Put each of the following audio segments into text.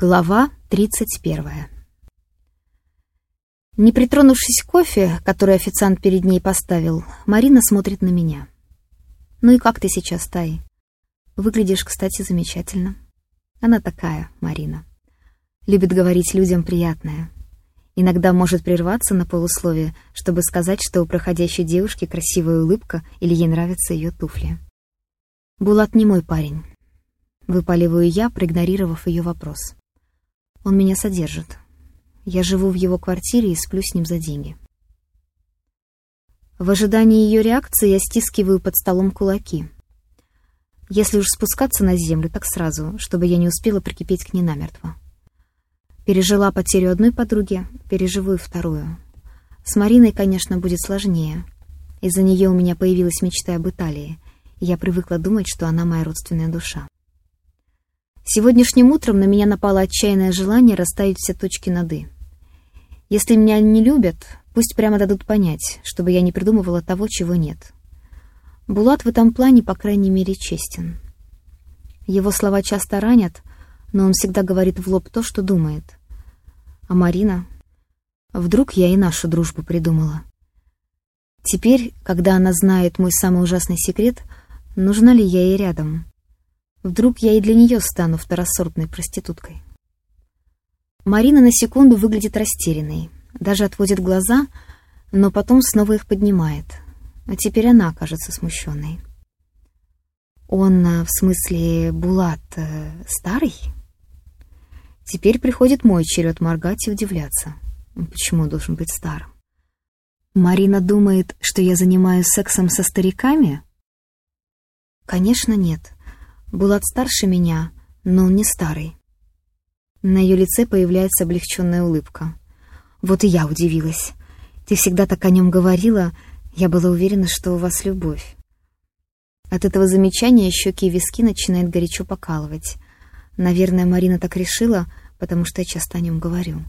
Глава 31 Не притронувшись к кофе, который официант перед ней поставил, Марина смотрит на меня. «Ну и как ты сейчас, Тай? Выглядишь, кстати, замечательно». Она такая, Марина. Любит говорить людям приятное. Иногда может прерваться на полусловие, чтобы сказать, что у проходящей девушки красивая улыбка или ей нравятся ее туфли. «Булат не мой парень», — выпаливаю я, проигнорировав ее вопрос. «Он меня содержит. Я живу в его квартире и сплю с ним за деньги». В ожидании ее реакции я стискиваю под столом кулаки. Если уж спускаться на землю, так сразу, чтобы я не успела прикипеть к ней намертво. Пережила потерю одной подруги, переживу и вторую. С Мариной, конечно, будет сложнее. Из-за нее у меня появилась мечта об Италии, и я привыкла думать, что она моя родственная душа. Сегодняшним утром на меня напало отчаянное желание расставить все точки над «и». Если меня не любят, пусть прямо дадут понять, чтобы я не придумывала того, чего нет. Булат в этом плане, по крайней мере, честен. Его слова часто ранят, но он всегда говорит в лоб то, что думает. А Марина? Вдруг я и нашу дружбу придумала. Теперь, когда она знает мой самый ужасный секрет, нужна ли я ей рядом? Вдруг я и для нее стану второсортной проституткой? Марина на секунду выглядит растерянной, даже отводит глаза, но потом снова их поднимает. А теперь она кажется смущенной. Он, э, в смысле, Булат, э, старый? Теперь приходит мой черед моргать и удивляться. Почему должен быть старым? Марина думает, что я занимаюсь сексом со стариками? Конечно, нет. Булат старше меня, но он не старый. На ее лице появляется облегченная улыбка. Вот и я удивилась. Ты всегда так о нем говорила, я была уверена, что у вас любовь. От этого замечания щеки и виски начинает горячо покалывать. Наверное, Марина так решила, потому что я часто о нем говорю.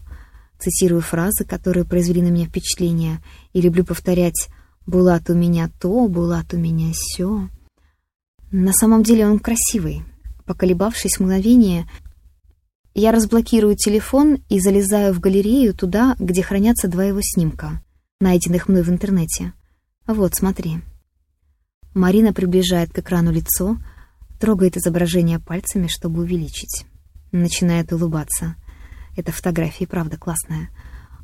Цитирую фразы, которые произвели на меня впечатление, и люблю повторять «Булат у меня то, Булат у меня сё». На самом деле он красивый. Поколебавшись мгновение, я разблокирую телефон и залезаю в галерею туда, где хранятся два его снимка, найденных мной в интернете. Вот, смотри. Марина приближает к экрану лицо, трогает изображение пальцами, чтобы увеличить. Начинает улыбаться. Эта фотография правда классная.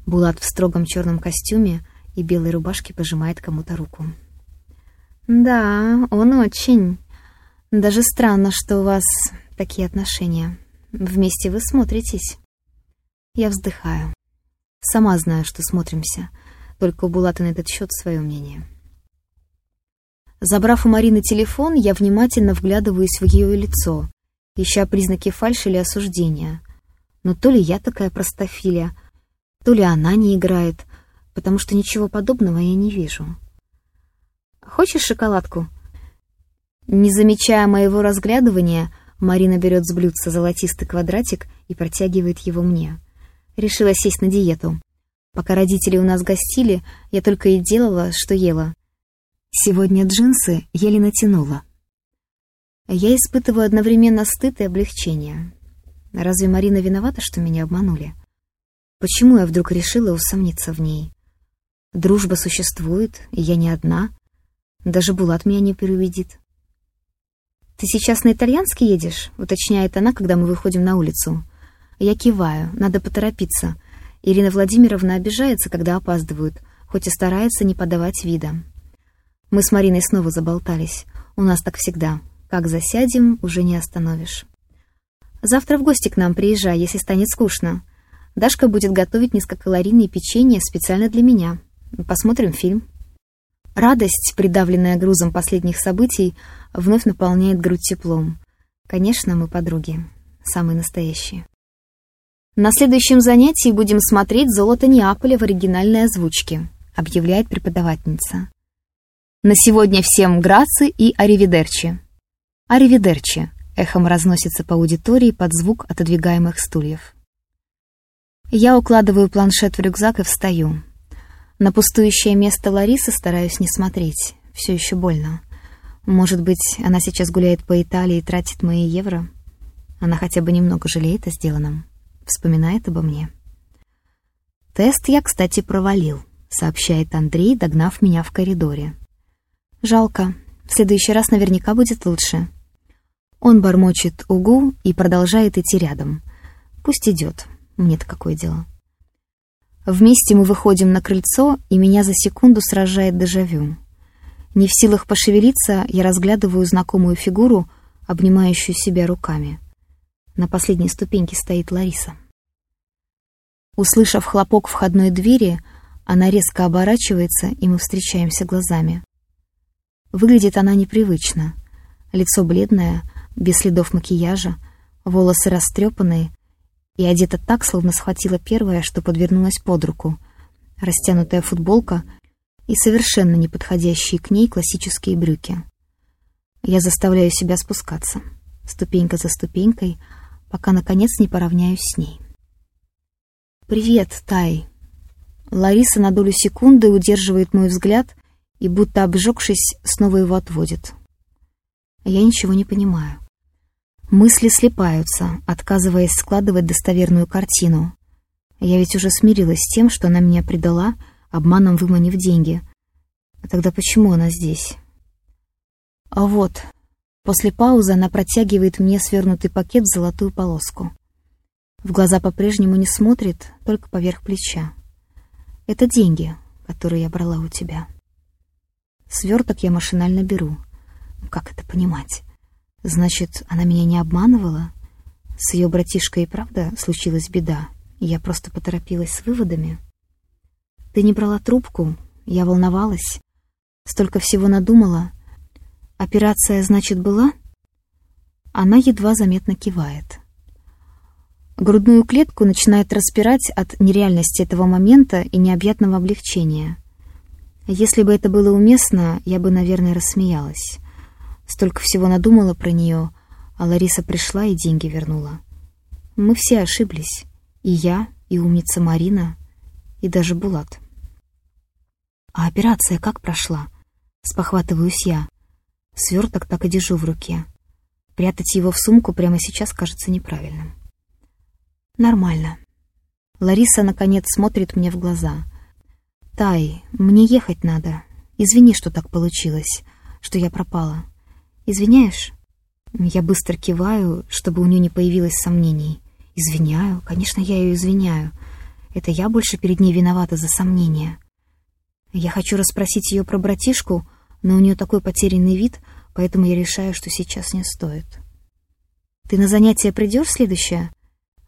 Булат в строгом черном костюме и белой рубашке пожимает кому-то руку. «Да, он очень. Даже странно, что у вас такие отношения. Вместе вы смотритесь». Я вздыхаю. Сама знаю, что смотримся. Только у Булата на этот счет свое мнение. Забрав у Марины телефон, я внимательно вглядываюсь в ее лицо, ища признаки фальши или осуждения. Но то ли я такая простофиля, то ли она не играет, потому что ничего подобного я не вижу. «Хочешь шоколадку?» Не замечая моего разглядывания, Марина берет с блюдца золотистый квадратик и протягивает его мне. Решила сесть на диету. Пока родители у нас гостили, я только и делала, что ела. Сегодня джинсы еле натянула. Я испытываю одновременно стыд и облегчение. Разве Марина виновата, что меня обманули? Почему я вдруг решила усомниться в ней? Дружба существует, и я не одна. Даже Булат меня не переубедит. «Ты сейчас на итальянский едешь?» — уточняет она, когда мы выходим на улицу. Я киваю, надо поторопиться. Ирина Владимировна обижается, когда опаздывают, хоть и старается не подавать вида. Мы с Мариной снова заболтались. У нас так всегда. Как засядем, уже не остановишь. Завтра в гости к нам приезжай, если станет скучно. Дашка будет готовить низкокалорийные печенье специально для меня. Посмотрим фильм. Радость, придавленная грузом последних событий, вновь наполняет грудь теплом. Конечно, мы подруги. Самые настоящие. На следующем занятии будем смотреть «Золото Неаполя» в оригинальной озвучке, объявляет преподавательница. На сегодня всем грации и аривидерчи. «Аривидерчи» эхом разносится по аудитории под звук отодвигаемых стульев. Я укладываю планшет в рюкзак и встаю. На пустующее место Ларисы стараюсь не смотреть. Все еще больно. Может быть, она сейчас гуляет по Италии и тратит мои евро? Она хотя бы немного жалеет о сделанном. вспоминает обо мне. «Тест я, кстати, провалил», — сообщает Андрей, догнав меня в коридоре. «Жалко. В следующий раз наверняка будет лучше». Он бормочет «угу» и продолжает идти рядом. «Пусть идет. Мне-то какое дело». Вместе мы выходим на крыльцо, и меня за секунду сражает дежавю. Не в силах пошевелиться, я разглядываю знакомую фигуру, обнимающую себя руками. На последней ступеньке стоит Лариса. Услышав хлопок входной двери, она резко оборачивается, и мы встречаемся глазами. Выглядит она непривычно. Лицо бледное, без следов макияжа, волосы растрепанные и одета так, словно схватила первое, что подвернулось под руку. Растянутая футболка и совершенно не подходящие к ней классические брюки. Я заставляю себя спускаться, ступенька за ступенькой, пока, наконец, не поравняюсь с ней. «Привет, Тай!» Лариса на долю секунды удерживает мой взгляд и, будто обжегшись, снова его отводит. Я ничего не понимаю. Мысли слепаются, отказываясь складывать достоверную картину. Я ведь уже смирилась с тем, что она меня предала, обманом выманив деньги. А тогда почему она здесь? А вот, после паузы она протягивает мне свернутый пакет в золотую полоску. В глаза по-прежнему не смотрит, только поверх плеча. Это деньги, которые я брала у тебя. Сверток я машинально беру. Как это понимать? Значит, она меня не обманывала? С ее братишкой и правда случилась беда, я просто поторопилась с выводами? Ты не брала трубку, я волновалась. Столько всего надумала. Операция, значит, была? Она едва заметно кивает. Грудную клетку начинает распирать от нереальности этого момента и необъятного облегчения. Если бы это было уместно, я бы, наверное, рассмеялась. Столько всего надумала про нее, а Лариса пришла и деньги вернула. Мы все ошиблись. И я, и умница Марина, и даже Булат. А операция как прошла? Спохватываюсь я. Сверток так и держу в руке. Прятать его в сумку прямо сейчас кажется неправильным. Нормально. Лариса, наконец, смотрит мне в глаза. «Тай, мне ехать надо. Извини, что так получилось, что я пропала. «Извиняешь?» Я быстро киваю, чтобы у нее не появилось сомнений. «Извиняю, конечно, я ее извиняю. Это я больше перед ней виновата за сомнения. Я хочу расспросить ее про братишку, но у нее такой потерянный вид, поэтому я решаю, что сейчас не стоит. Ты на занятие придешь следующее?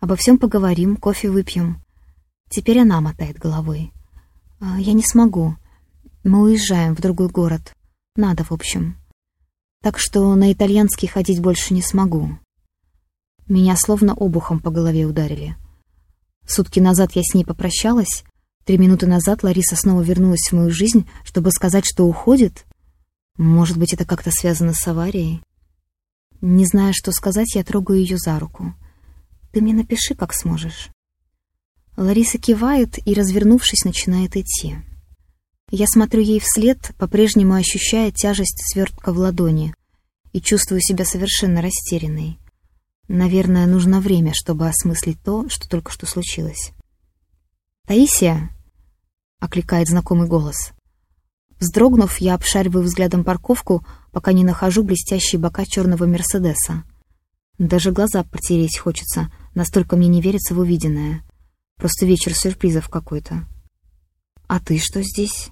Обо всем поговорим, кофе выпьем. Теперь она мотает головой. «А, я не смогу. Мы уезжаем в другой город. Надо, в общем так что на итальянский ходить больше не смогу. Меня словно обухом по голове ударили. Сутки назад я с ней попрощалась, три минуты назад Лариса снова вернулась в мою жизнь, чтобы сказать, что уходит. Может быть, это как-то связано с аварией? Не зная, что сказать, я трогаю ее за руку. «Ты мне напиши, как сможешь». Лариса кивает и, развернувшись, начинает идти. Я смотрю ей вслед, по-прежнему ощущая тяжесть свертка в ладони, и чувствую себя совершенно растерянной. Наверное, нужно время, чтобы осмыслить то, что только что случилось. «Таисия!» — окликает знакомый голос. Вздрогнув, я обшариваю взглядом парковку, пока не нахожу блестящие бока черного Мерседеса. Даже глаза протереть хочется, настолько мне не верится в увиденное. Просто вечер сюрпризов какой-то. «А ты что здесь?»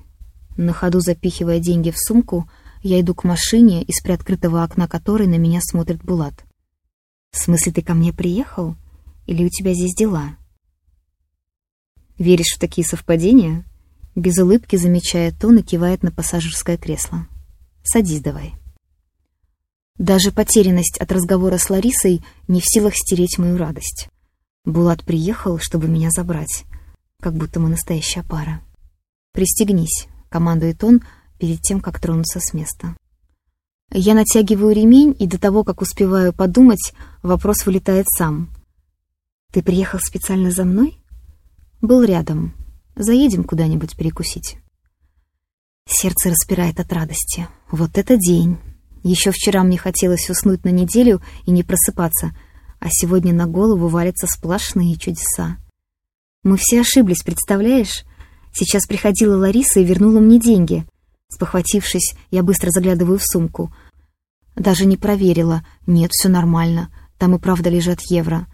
На ходу запихивая деньги в сумку, я иду к машине, из приоткрытого окна которой на меня смотрит Булат. «В смысле, ты ко мне приехал? Или у тебя здесь дела?» «Веришь в такие совпадения?» Без улыбки, замечая тон, и кивает на пассажирское кресло. «Садись давай». Даже потерянность от разговора с Ларисой не в силах стереть мою радость. Булат приехал, чтобы меня забрать, как будто мы настоящая пара. «Пристегнись», — командует он перед тем, как тронуться с места. Я натягиваю ремень, и до того, как успеваю подумать, вопрос вылетает сам. «Ты приехал специально за мной?» «Был рядом. Заедем куда-нибудь перекусить». Сердце распирает от радости. Вот это день! Еще вчера мне хотелось уснуть на неделю и не просыпаться, а сегодня на голову валятся сплошные чудеса. Мы все ошиблись, представляешь? Сейчас приходила Лариса и вернула мне деньги. Спохватившись, я быстро заглядываю в сумку. Даже не проверила. Нет, все нормально. Там и правда лежат евро.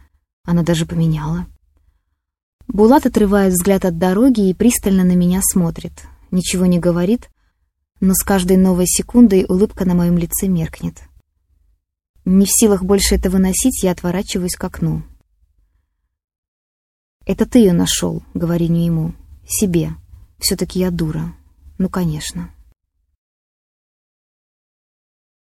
Она даже поменяла. Булат отрывает взгляд от дороги и пристально на меня смотрит. Ничего не говорит, но с каждой новой секундой улыбка на моем лице меркнет. Не в силах больше это выносить, я отворачиваюсь к окну. «Это ты ее нашел», — говорю ему. «Себе. Все-таки я дура. Ну, конечно».